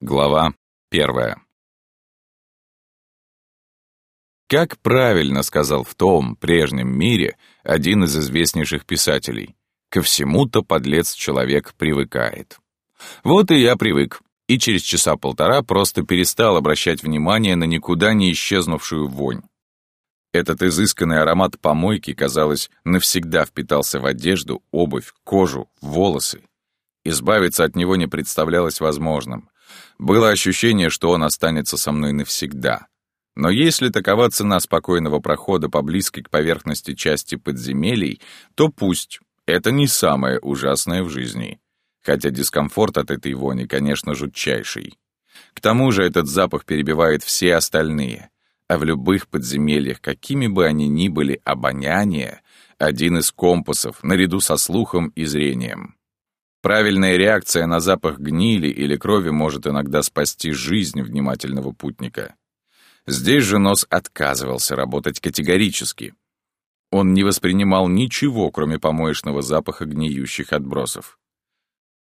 Глава первая. Как правильно сказал в том прежнем мире один из известнейших писателей, ко всему-то подлец-человек привыкает. Вот и я привык, и через часа полтора просто перестал обращать внимание на никуда не исчезнувшую вонь. Этот изысканный аромат помойки, казалось, навсегда впитался в одежду, обувь, кожу, волосы. Избавиться от него не представлялось возможным — было ощущение, что он останется со мной навсегда. Но если такова цена спокойного прохода по близкой к поверхности части подземелий, то пусть. Это не самое ужасное в жизни. Хотя дискомфорт от этой вони, конечно, жутчайший. К тому же этот запах перебивает все остальные. А в любых подземельях, какими бы они ни были, обоняние — один из компасов, наряду со слухом и зрением. Правильная реакция на запах гнили или крови может иногда спасти жизнь внимательного путника. Здесь же нос отказывался работать категорически. Он не воспринимал ничего, кроме помоечного запаха гниющих отбросов.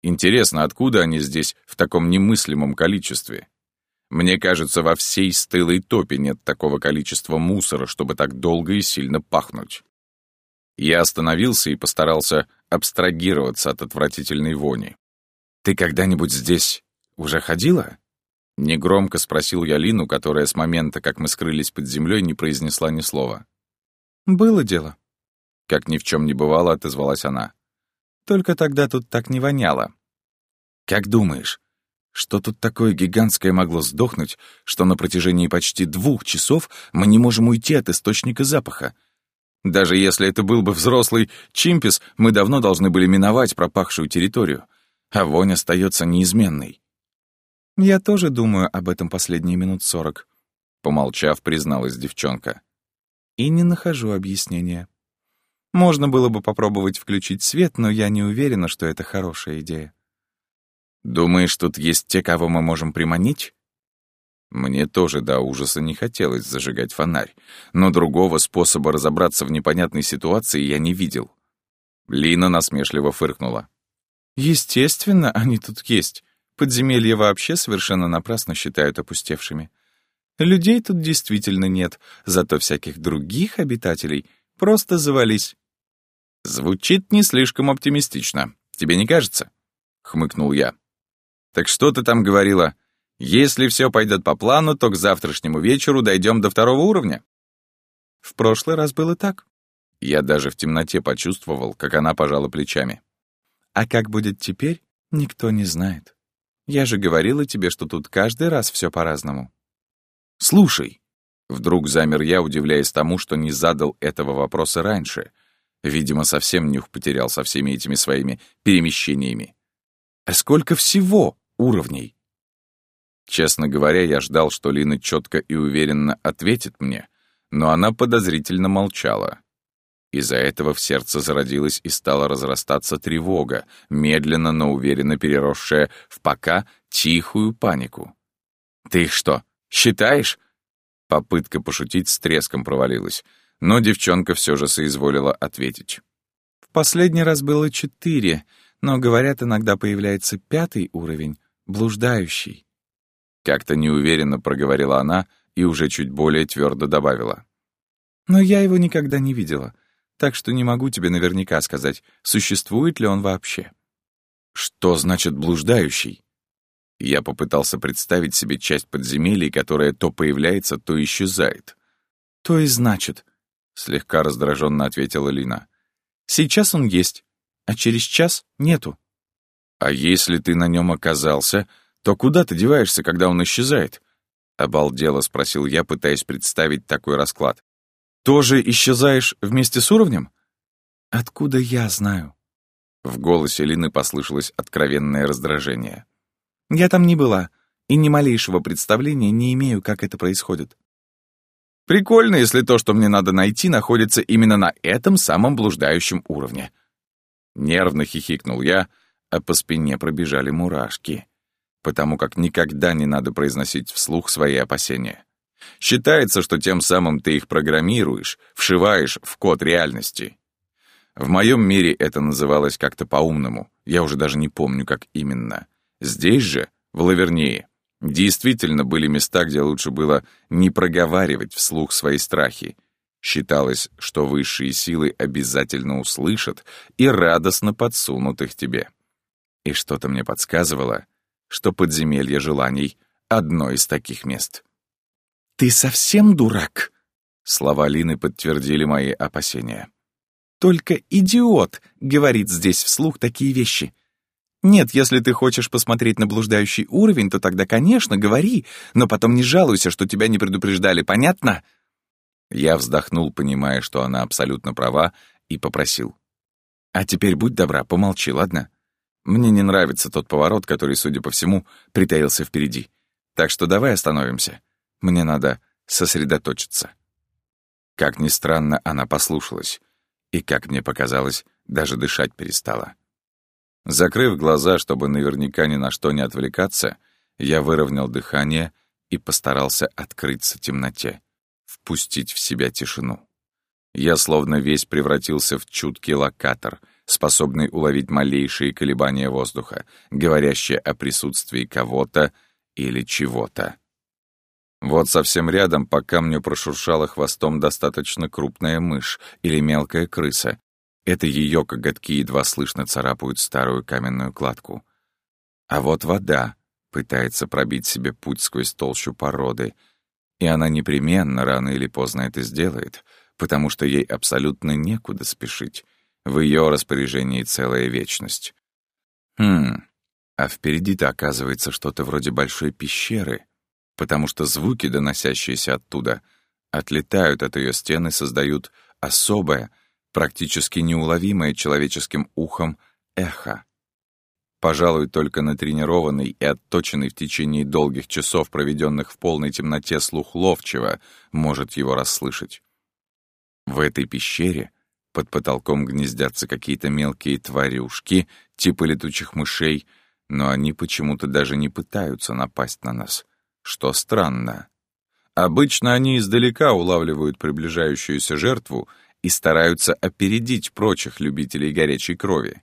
Интересно, откуда они здесь в таком немыслимом количестве? Мне кажется, во всей стылой топе нет такого количества мусора, чтобы так долго и сильно пахнуть. Я остановился и постарался абстрагироваться от отвратительной вони. «Ты когда-нибудь здесь уже ходила?» Негромко спросил я Лину, которая с момента, как мы скрылись под землей, не произнесла ни слова. «Было дело», — как ни в чем не бывало, отозвалась она. «Только тогда тут так не воняло». «Как думаешь, что тут такое гигантское могло сдохнуть, что на протяжении почти двух часов мы не можем уйти от источника запаха? Даже если это был бы взрослый чимпис, мы давно должны были миновать пропахшую территорию, а вонь остается неизменной. «Я тоже думаю об этом последние минут сорок», — помолчав, призналась девчонка. «И не нахожу объяснения. Можно было бы попробовать включить свет, но я не уверена, что это хорошая идея». «Думаешь, тут есть те, кого мы можем приманить?» Мне тоже до ужаса не хотелось зажигать фонарь, но другого способа разобраться в непонятной ситуации я не видел. Лина насмешливо фыркнула. «Естественно, они тут есть. Подземелья вообще совершенно напрасно считают опустевшими. Людей тут действительно нет, зато всяких других обитателей просто завались». «Звучит не слишком оптимистично. Тебе не кажется?» — хмыкнул я. «Так что ты там говорила? Если все пойдет по плану, то к завтрашнему вечеру дойдем до второго уровня. В прошлый раз было так. Я даже в темноте почувствовал, как она пожала плечами. А как будет теперь, никто не знает. Я же говорила тебе, что тут каждый раз все по-разному. Слушай, вдруг замер я, удивляясь тому, что не задал этого вопроса раньше. Видимо, совсем нюх потерял со всеми этими своими перемещениями. А сколько всего уровней? Честно говоря, я ждал, что Лина четко и уверенно ответит мне, но она подозрительно молчала. Из-за этого в сердце зародилась и стала разрастаться тревога, медленно, но уверенно переросшая в пока тихую панику. «Ты что, считаешь?» Попытка пошутить с треском провалилась, но девчонка все же соизволила ответить. «В последний раз было четыре, но, говорят, иногда появляется пятый уровень, блуждающий. Как-то неуверенно проговорила она и уже чуть более твердо добавила. «Но я его никогда не видела, так что не могу тебе наверняка сказать, существует ли он вообще». «Что значит блуждающий?» Я попытался представить себе часть подземелий, которая то появляется, то исчезает. «То и значит», — слегка раздраженно ответила Лина. «Сейчас он есть, а через час нету». «А если ты на нем оказался, то куда ты деваешься, когда он исчезает?» Обалдело спросил я, пытаясь представить такой расклад. «Тоже исчезаешь вместе с уровнем?» «Откуда я знаю?» В голосе Лины послышалось откровенное раздражение. «Я там не была, и ни малейшего представления не имею, как это происходит». «Прикольно, если то, что мне надо найти, находится именно на этом самом блуждающем уровне». Нервно хихикнул я, а по спине пробежали мурашки потому как никогда не надо произносить вслух свои опасения. Считается, что тем самым ты их программируешь, вшиваешь в код реальности. В моем мире это называлось как-то по-умному, я уже даже не помню, как именно. Здесь же, в Лавернее, Действительно были места, где лучше было не проговаривать вслух свои страхи. Считалось, что высшие силы обязательно услышат и радостно подсунут их тебе. И что-то мне подсказывало, что подземелье желаний — одно из таких мест. «Ты совсем дурак?» Слова Лины подтвердили мои опасения. «Только идиот говорит здесь вслух такие вещи. Нет, если ты хочешь посмотреть на блуждающий уровень, то тогда, конечно, говори, но потом не жалуйся, что тебя не предупреждали, понятно?» Я вздохнул, понимая, что она абсолютно права, и попросил. «А теперь будь добра, помолчи, ладно? Мне не нравится тот поворот, который, судя по всему, притаился впереди. Так что давай остановимся. Мне надо сосредоточиться». Как ни странно, она послушалась, и, как мне показалось, даже дышать перестала. Закрыв глаза, чтобы наверняка ни на что не отвлекаться, я выровнял дыхание и постарался открыться темноте, впустить в себя тишину. Я словно весь превратился в чуткий локатор, способный уловить малейшие колебания воздуха, говорящие о присутствии кого-то или чего-то. Вот совсем рядом по камню прошуршала хвостом достаточно крупная мышь или мелкая крыса, это ее коготки едва слышно царапают старую каменную кладку. А вот вода пытается пробить себе путь сквозь толщу породы, и она непременно рано или поздно это сделает, потому что ей абсолютно некуда спешить. В ее распоряжении целая вечность. Хм, а впереди-то оказывается что-то вроде большой пещеры, потому что звуки, доносящиеся оттуда, отлетают от ее стены, создают особое — практически неуловимое человеческим ухом эхо. Пожалуй, только натренированный и отточенный в течение долгих часов, проведенных в полной темноте слух ловчего, может его расслышать. В этой пещере под потолком гнездятся какие-то мелкие тварюшки, типа летучих мышей, но они почему-то даже не пытаются напасть на нас, что странно. Обычно они издалека улавливают приближающуюся жертву и стараются опередить прочих любителей горячей крови.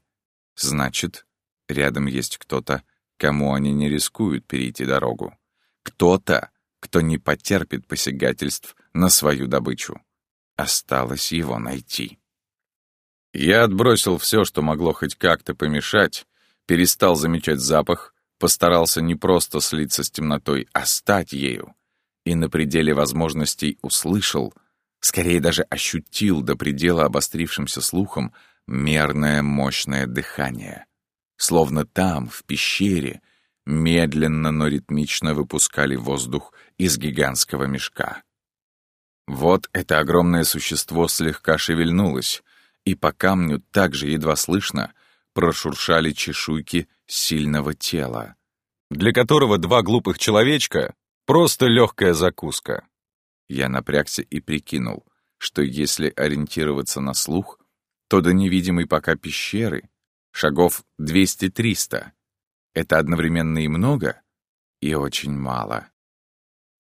Значит, рядом есть кто-то, кому они не рискуют перейти дорогу. Кто-то, кто не потерпит посягательств на свою добычу. Осталось его найти. Я отбросил все, что могло хоть как-то помешать, перестал замечать запах, постарался не просто слиться с темнотой, а стать ею, и на пределе возможностей услышал, скорее даже ощутил до предела обострившимся слухом мерное мощное дыхание. Словно там, в пещере, медленно, но ритмично выпускали воздух из гигантского мешка. Вот это огромное существо слегка шевельнулось, и по камню также едва слышно прошуршали чешуйки сильного тела, для которого два глупых человечка — просто легкая закуска. Я напрягся и прикинул, что если ориентироваться на слух, то до невидимой пока пещеры шагов 200-300. Это одновременно и много, и очень мало.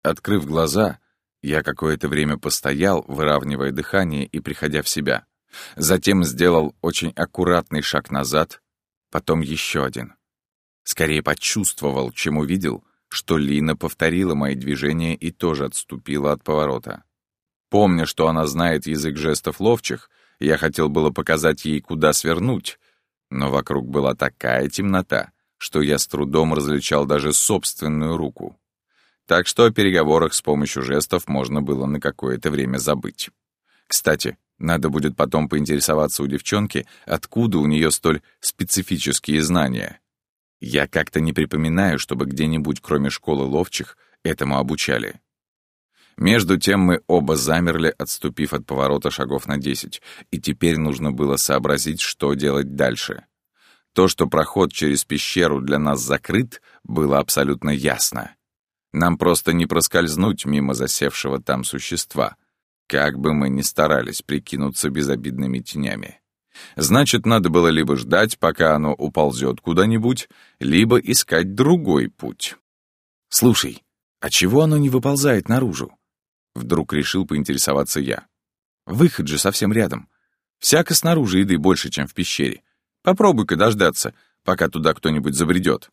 Открыв глаза, я какое-то время постоял, выравнивая дыхание и приходя в себя. Затем сделал очень аккуратный шаг назад, потом еще один. Скорее почувствовал, чем увидел, что Лина повторила мои движения и тоже отступила от поворота. Помня, что она знает язык жестов ловчих, я хотел было показать ей, куда свернуть, но вокруг была такая темнота, что я с трудом различал даже собственную руку. Так что о переговорах с помощью жестов можно было на какое-то время забыть. Кстати, надо будет потом поинтересоваться у девчонки, откуда у нее столь специфические знания. Я как-то не припоминаю, чтобы где-нибудь, кроме школы ловчих, этому обучали. Между тем мы оба замерли, отступив от поворота шагов на десять, и теперь нужно было сообразить, что делать дальше. То, что проход через пещеру для нас закрыт, было абсолютно ясно. Нам просто не проскользнуть мимо засевшего там существа, как бы мы ни старались прикинуться безобидными тенями. Значит, надо было либо ждать, пока оно уползет куда-нибудь, либо искать другой путь. «Слушай, а чего оно не выползает наружу?» Вдруг решил поинтересоваться я. «Выход же совсем рядом. Всяко снаружи еды больше, чем в пещере. Попробуй-ка дождаться, пока туда кто-нибудь забредет».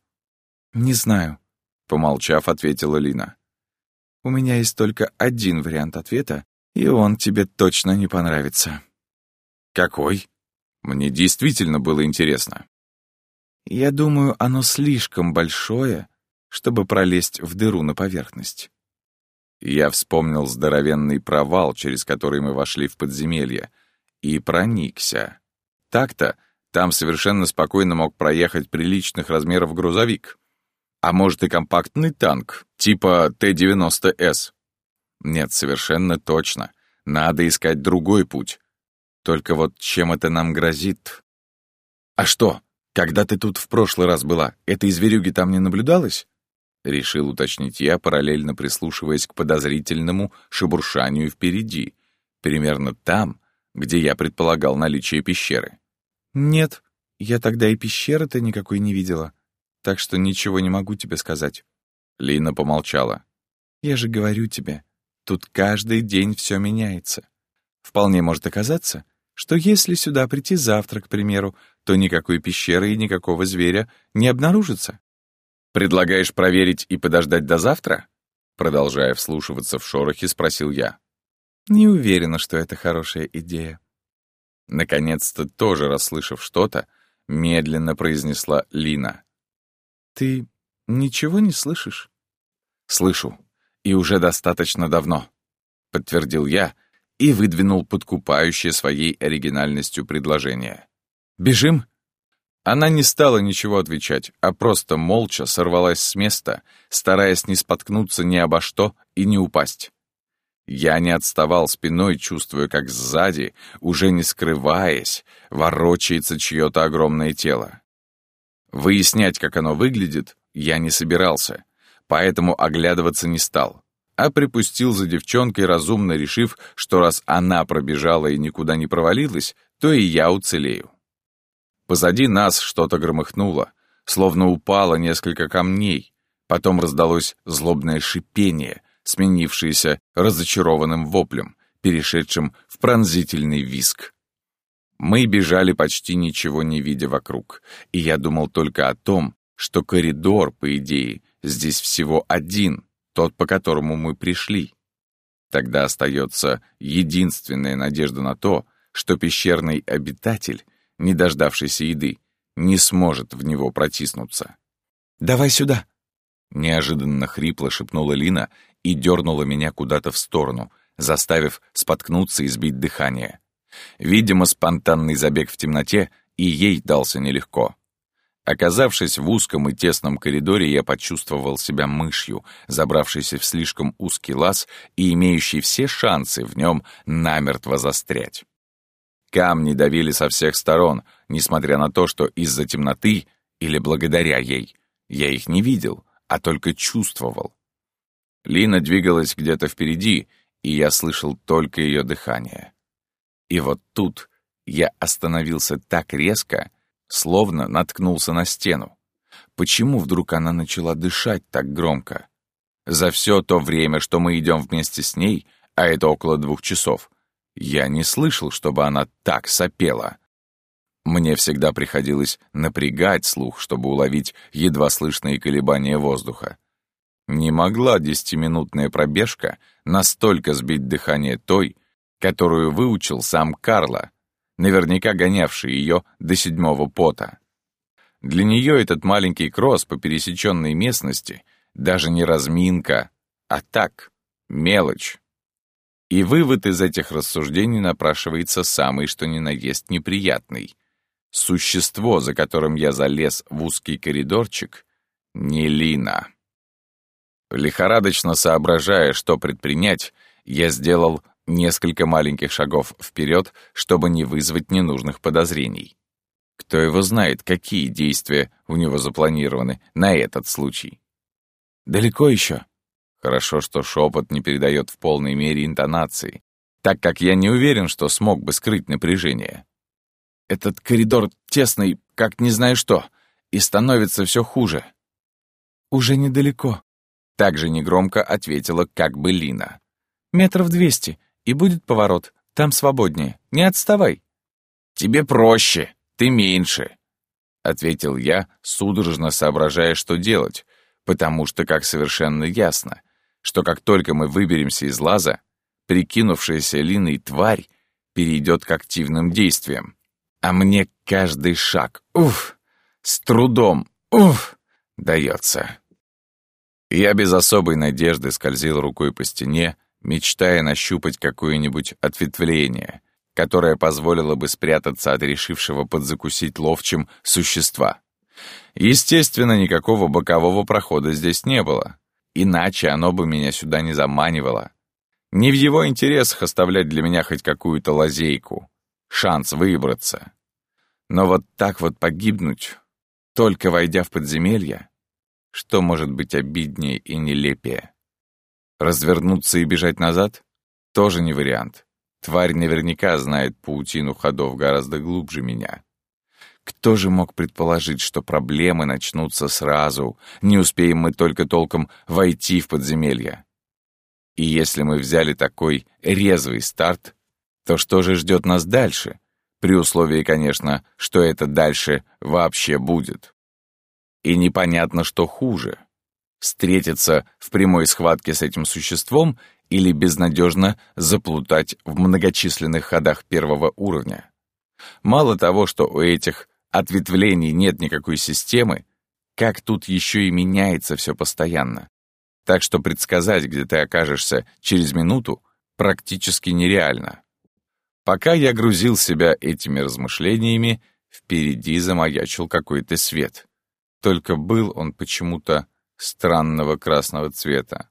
«Не знаю. Помолчав, ответила Лина. «У меня есть только один вариант ответа, и он тебе точно не понравится». «Какой?» Мне действительно было интересно. «Я думаю, оно слишком большое, чтобы пролезть в дыру на поверхность». Я вспомнил здоровенный провал, через который мы вошли в подземелье, и проникся. Так-то там совершенно спокойно мог проехать приличных размеров грузовик. А может и компактный танк, типа Т-90С. Нет, совершенно точно. Надо искать другой путь. Только вот чем это нам грозит? А что, когда ты тут в прошлый раз была, этой зверюги там не наблюдалось? Решил уточнить я, параллельно прислушиваясь к подозрительному шебуршанию впереди, примерно там, где я предполагал наличие пещеры. «Нет, я тогда и пещеры-то никакой не видела, так что ничего не могу тебе сказать». Лина помолчала. «Я же говорю тебе, тут каждый день все меняется. Вполне может оказаться, что если сюда прийти завтра, к примеру, то никакой пещеры и никакого зверя не обнаружится. «Предлагаешь проверить и подождать до завтра?» Продолжая вслушиваться в шорохи, спросил я. «Не уверена, что это хорошая идея». Наконец-то, тоже расслышав что-то, медленно произнесла Лина. «Ты ничего не слышишь?» «Слышу. И уже достаточно давно», — подтвердил я и выдвинул подкупающее своей оригинальностью предложение. «Бежим?» Она не стала ничего отвечать, а просто молча сорвалась с места, стараясь не споткнуться ни обо что и не упасть. Я не отставал спиной, чувствуя, как сзади, уже не скрываясь, ворочается чье-то огромное тело. Выяснять, как оно выглядит, я не собирался, поэтому оглядываться не стал, а припустил за девчонкой, разумно решив, что раз она пробежала и никуда не провалилась, то и я уцелею. Позади нас что-то громыхнуло, словно упало несколько камней. Потом раздалось злобное шипение, сменившееся разочарованным воплем, перешедшим в пронзительный виск. Мы бежали почти ничего не видя вокруг, и я думал только о том, что коридор, по идее, здесь всего один, тот, по которому мы пришли. Тогда остается единственная надежда на то, что пещерный обитатель не дождавшийся еды, не сможет в него протиснуться. «Давай сюда!» Неожиданно хрипло шепнула Лина и дернула меня куда-то в сторону, заставив споткнуться и сбить дыхание. Видимо, спонтанный забег в темноте и ей дался нелегко. Оказавшись в узком и тесном коридоре, я почувствовал себя мышью, забравшейся в слишком узкий лаз и имеющей все шансы в нем намертво застрять. Камни давили со всех сторон, несмотря на то, что из-за темноты или благодаря ей я их не видел, а только чувствовал. Лина двигалась где-то впереди, и я слышал только ее дыхание. И вот тут я остановился так резко, словно наткнулся на стену. Почему вдруг она начала дышать так громко? За все то время, что мы идем вместе с ней, а это около двух часов, я не слышал, чтобы она так сопела. Мне всегда приходилось напрягать слух, чтобы уловить едва слышные колебания воздуха. Не могла десятиминутная пробежка настолько сбить дыхание той, которую выучил сам Карло, наверняка гонявший ее до седьмого пота. Для нее этот маленький кросс по пересеченной местности даже не разминка, а так, мелочь. И вывод из этих рассуждений напрашивается самый что ни на есть неприятный. Существо, за которым я залез в узкий коридорчик, не Лина. Лихорадочно соображая, что предпринять, я сделал несколько маленьких шагов вперед, чтобы не вызвать ненужных подозрений. Кто его знает, какие действия у него запланированы на этот случай. «Далеко еще?» Хорошо, что шепот не передает в полной мере интонации, так как я не уверен, что смог бы скрыть напряжение. Этот коридор тесный, как не знаю что, и становится все хуже. «Уже недалеко», — также негромко ответила как бы Лина. «Метров двести, и будет поворот. Там свободнее. Не отставай». «Тебе проще, ты меньше», — ответил я, судорожно соображая, что делать, потому что как совершенно ясно, что как только мы выберемся из лаза, прикинувшаяся Линой тварь перейдет к активным действиям. А мне каждый шаг, уф, с трудом, уф, дается. Я без особой надежды скользил рукой по стене, мечтая нащупать какое-нибудь ответвление, которое позволило бы спрятаться от решившего подзакусить ловчим существа. Естественно, никакого бокового прохода здесь не было, иначе оно бы меня сюда не заманивало. Не в его интересах оставлять для меня хоть какую-то лазейку, шанс выбраться. Но вот так вот погибнуть, только войдя в подземелье, что может быть обиднее и нелепее? Развернуться и бежать назад? Тоже не вариант. Тварь наверняка знает паутину ходов гораздо глубже меня. Кто же мог предположить, что проблемы начнутся сразу, не успеем мы только толком войти в подземелье? И если мы взяли такой резвый старт, то что же ждет нас дальше? При условии, конечно, что это дальше вообще будет. И непонятно, что хуже — встретиться в прямой схватке с этим существом или безнадежно заплутать в многочисленных ходах первого уровня. Мало того, что у этих ответвлений нет никакой системы, как тут еще и меняется все постоянно. Так что предсказать, где ты окажешься через минуту, практически нереально. Пока я грузил себя этими размышлениями, впереди замаячил какой-то свет. Только был он почему-то странного красного цвета.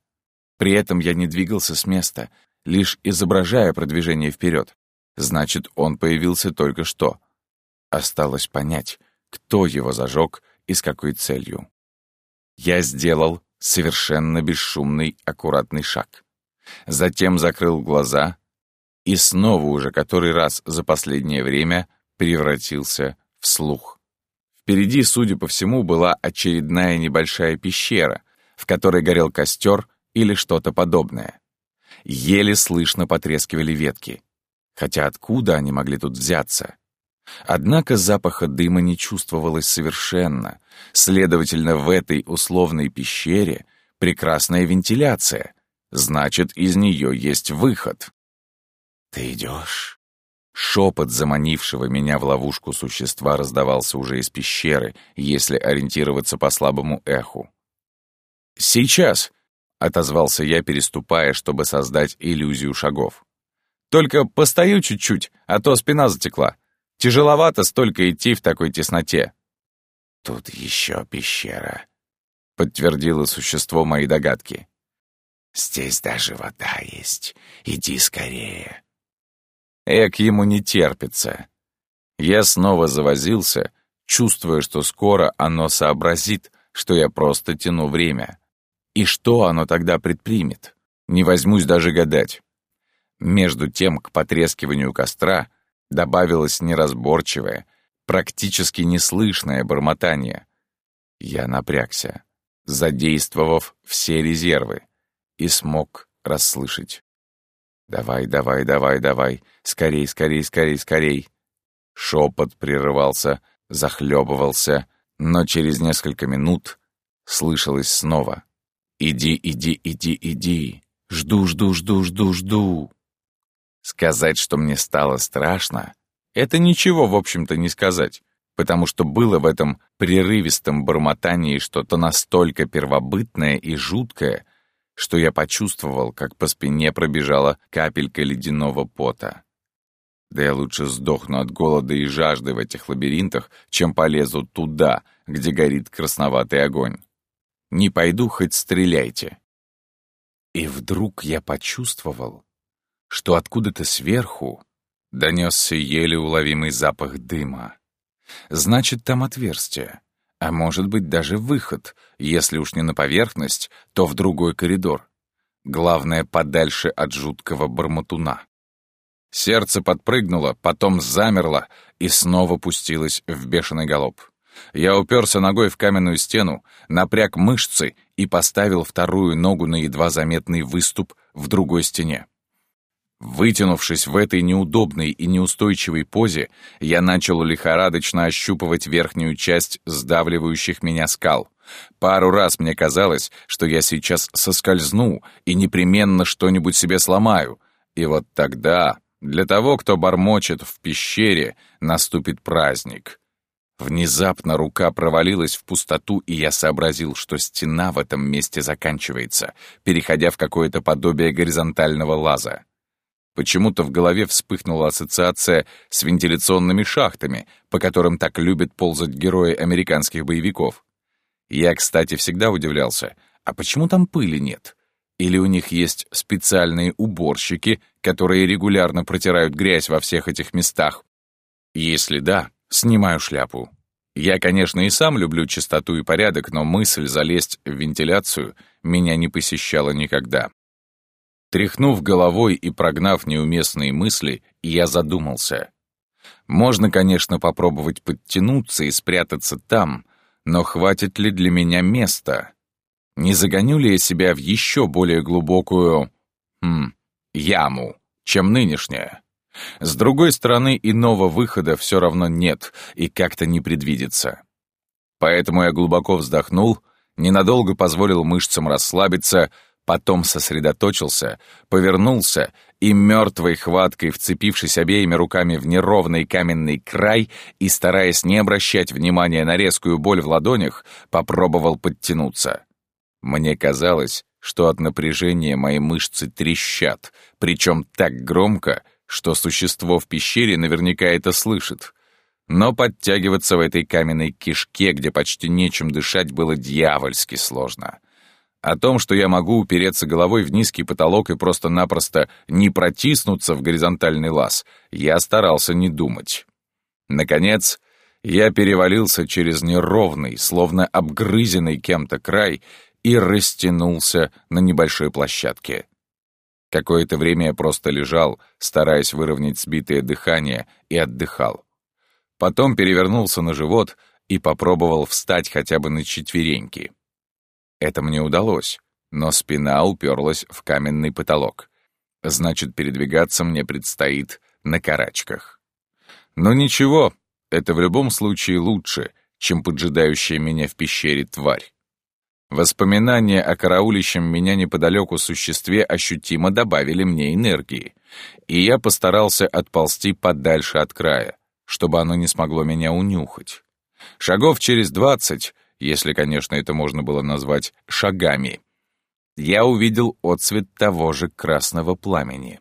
При этом я не двигался с места, лишь изображая продвижение вперед. Значит, он появился только что. Осталось понять, кто его зажег и с какой целью. Я сделал совершенно бесшумный, аккуратный шаг. Затем закрыл глаза и снова уже который раз за последнее время превратился в слух. Впереди, судя по всему, была очередная небольшая пещера, в которой горел костер или что-то подобное. Еле слышно потрескивали ветки. Хотя откуда они могли тут взяться? Однако запаха дыма не чувствовалось совершенно. Следовательно, в этой условной пещере прекрасная вентиляция. Значит, из нее есть выход. «Ты идешь?» Шепот заманившего меня в ловушку существа раздавался уже из пещеры, если ориентироваться по слабому эху. «Сейчас!» — отозвался я, переступая, чтобы создать иллюзию шагов. «Только постою чуть-чуть, а то спина затекла. Тяжеловато столько идти в такой тесноте». «Тут еще пещера», — подтвердило существо мои догадки. «Здесь даже вода есть. Иди скорее». Эк ему не терпится. Я снова завозился, чувствуя, что скоро оно сообразит, что я просто тяну время. И что оно тогда предпримет? Не возьмусь даже гадать. Между тем к потрескиванию костра добавилось неразборчивое, практически неслышное бормотание. Я напрягся, задействовав все резервы, и смог расслышать. «Давай, давай, давай, давай, скорей, скорей, скорей, скорей!» Шепот прерывался, захлебывался, но через несколько минут слышалось снова. «Иди, иди, иди, иди! Жду, жду, жду, жду, жду!» Сказать, что мне стало страшно, это ничего, в общем-то, не сказать, потому что было в этом прерывистом бормотании что-то настолько первобытное и жуткое, что я почувствовал, как по спине пробежала капелька ледяного пота. Да я лучше сдохну от голода и жажды в этих лабиринтах, чем полезу туда, где горит красноватый огонь. Не пойду, хоть стреляйте. И вдруг я почувствовал, что откуда-то сверху донесся еле уловимый запах дыма. Значит, там отверстие а может быть даже выход, если уж не на поверхность, то в другой коридор. Главное, подальше от жуткого бормотуна. Сердце подпрыгнуло, потом замерло и снова пустилось в бешеный галоп. Я уперся ногой в каменную стену, напряг мышцы и поставил вторую ногу на едва заметный выступ в другой стене. Вытянувшись в этой неудобной и неустойчивой позе, я начал лихорадочно ощупывать верхнюю часть сдавливающих меня скал, Пару раз мне казалось, что я сейчас соскользну и непременно что-нибудь себе сломаю. И вот тогда для того, кто бормочет в пещере, наступит праздник. Внезапно рука провалилась в пустоту, и я сообразил, что стена в этом месте заканчивается, переходя в какое-то подобие горизонтального лаза. Почему-то в голове вспыхнула ассоциация с вентиляционными шахтами, по которым так любят ползать герои американских боевиков. Я, кстати, всегда удивлялся, а почему там пыли нет? Или у них есть специальные уборщики, которые регулярно протирают грязь во всех этих местах? Если да, снимаю шляпу. Я, конечно, и сам люблю чистоту и порядок, но мысль залезть в вентиляцию меня не посещала никогда. Тряхнув головой и прогнав неуместные мысли, я задумался. Можно, конечно, попробовать подтянуться и спрятаться там, но хватит ли для меня места? Не загоню ли я себя в еще более глубокую... Хм, яму, чем нынешняя? С другой стороны, иного выхода все равно нет и как-то не предвидится. Поэтому я глубоко вздохнул, ненадолго позволил мышцам расслабиться, Потом сосредоточился, повернулся и мертвой хваткой, вцепившись обеими руками в неровный каменный край и стараясь не обращать внимания на резкую боль в ладонях, попробовал подтянуться. Мне казалось, что от напряжения мои мышцы трещат, причем так громко, что существо в пещере наверняка это слышит. Но подтягиваться в этой каменной кишке, где почти нечем дышать, было дьявольски сложно. О том, что я могу упереться головой в низкий потолок и просто-напросто не протиснуться в горизонтальный лаз, я старался не думать. Наконец, я перевалился через неровный, словно обгрызенный кем-то край и растянулся на небольшой площадке. Какое-то время я просто лежал, стараясь выровнять сбитое дыхание, и отдыхал. Потом перевернулся на живот и попробовал встать хотя бы на четвереньки. Это мне удалось, но спина уперлась в каменный потолок. Значит, передвигаться мне предстоит на карачках. Но ничего, это в любом случае лучше, чем поджидающая меня в пещере тварь. Воспоминания о караулищем меня неподалеку существе ощутимо добавили мне энергии, и я постарался отползти подальше от края, чтобы оно не смогло меня унюхать. Шагов через двадцать если, конечно, это можно было назвать шагами, я увидел отцвет того же красного пламени.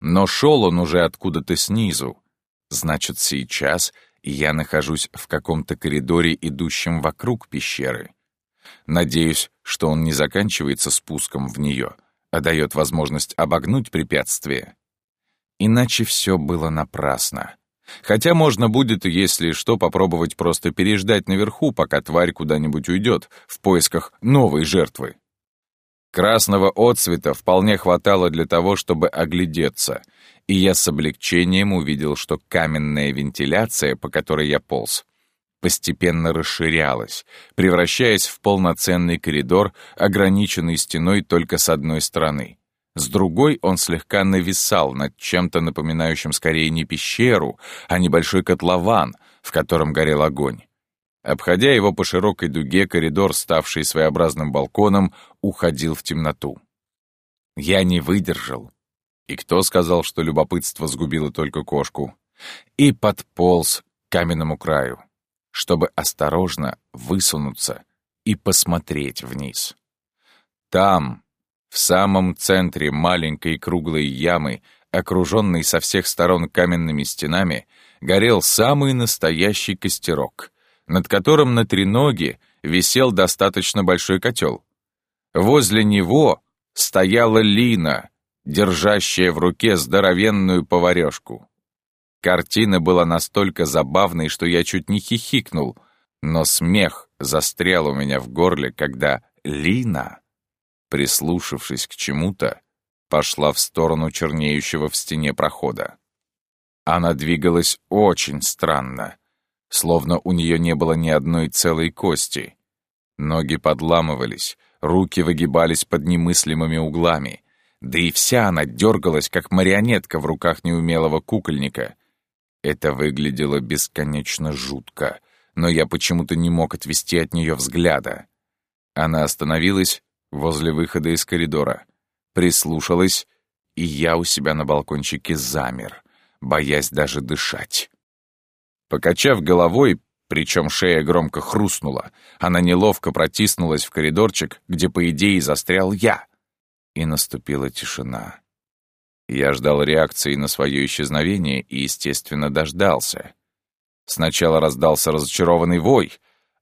Но шел он уже откуда-то снизу. Значит, сейчас я нахожусь в каком-то коридоре, идущем вокруг пещеры. Надеюсь, что он не заканчивается спуском в нее, а дает возможность обогнуть препятствие. Иначе все было напрасно. Хотя можно будет, если что, попробовать просто переждать наверху, пока тварь куда-нибудь уйдет, в поисках новой жертвы. Красного отцвета вполне хватало для того, чтобы оглядеться, и я с облегчением увидел, что каменная вентиляция, по которой я полз, постепенно расширялась, превращаясь в полноценный коридор, ограниченный стеной только с одной стороны. С другой он слегка нависал над чем-то напоминающим скорее не пещеру, а небольшой котлован, в котором горел огонь. Обходя его по широкой дуге, коридор, ставший своеобразным балконом, уходил в темноту. Я не выдержал. И кто сказал, что любопытство сгубило только кошку? И подполз к каменному краю, чтобы осторожно высунуться и посмотреть вниз. Там, в самом центре маленькой круглой ямы, окруженной со всех сторон каменными стенами, горел самый настоящий костерок, над которым на треноге висел достаточно большой котел. Возле него стояла Лина, держащая в руке здоровенную поварешку. Картина была настолько забавной, что я чуть не хихикнул, но смех застрял у меня в горле, когда Лина прислушавшись к чему-то, пошла в сторону чернеющего в стене прохода. Она двигалась очень странно, словно у нее не было ни одной целой кости. Ноги подламывались, руки выгибались под немыслимыми углами, да и вся она дергалась, как марионетка в руках неумелого кукольника. Это выглядело бесконечно жутко, но я почему-то не мог отвести от нее взгляда. Она остановилась возле выхода из коридора, прислушалась, и я у себя на балкончике замер, боясь даже дышать. Покачав головой, причем шея громко хрустнула, она неловко протиснулась в коридорчик, где, по идее, застрял я. И наступила тишина. Я ждал реакции на свое исчезновение и, естественно, дождался. Сначала раздался разочарованный вой,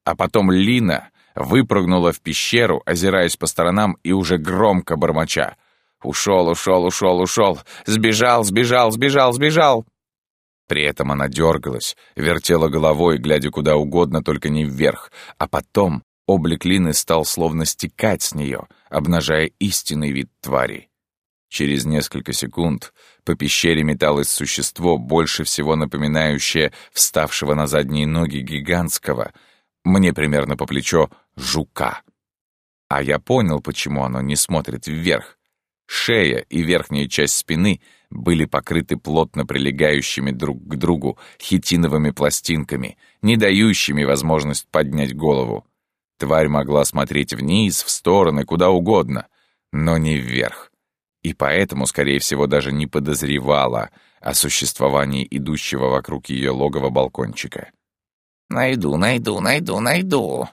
а потом Лина выпрыгнула в пещеру, озираясь по сторонам и уже громко бормоча. «Ушел, ушел, ушел, ушел! Сбежал, сбежал, сбежал, сбежал!» При этом она дергалась, вертела головой, глядя куда угодно, только не вверх, а потом облик Лины стал словно стекать с нее, обнажая истинный вид твари. Через несколько секунд по пещере металось существо, больше всего напоминающее вставшего на задние ноги гигантского, мне примерно по плечо, жука. А я понял, почему оно не смотрит вверх. Шея и верхняя часть спины были покрыты плотно прилегающими друг к другу хитиновыми пластинками, не дающими возможность поднять голову. Тварь могла смотреть вниз, в стороны, куда угодно, но не вверх и поэтому, скорее всего, даже не подозревала о существовании идущего вокруг ее логова балкончика. «Найду, найду, найду, найду!»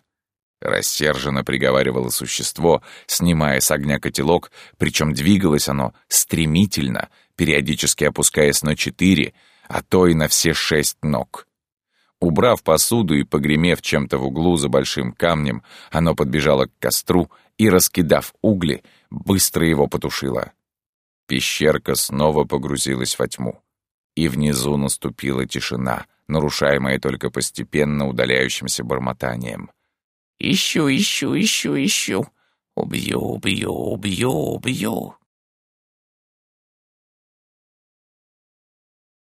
Рассерженно приговаривало существо, снимая с огня котелок, причем двигалось оно стремительно, периодически опускаясь на четыре, а то и на все шесть ног. Убрав посуду и погремев чем-то в углу за большим камнем, оно подбежало к костру и, раскидав угли, быстро его потушило. Пещерка снова погрузилась во тьму. И внизу наступила тишина, нарушаемая только постепенно удаляющимся бормотанием. «Ищу, ищу, ищу, ищу. Убью, убью, убью, убью».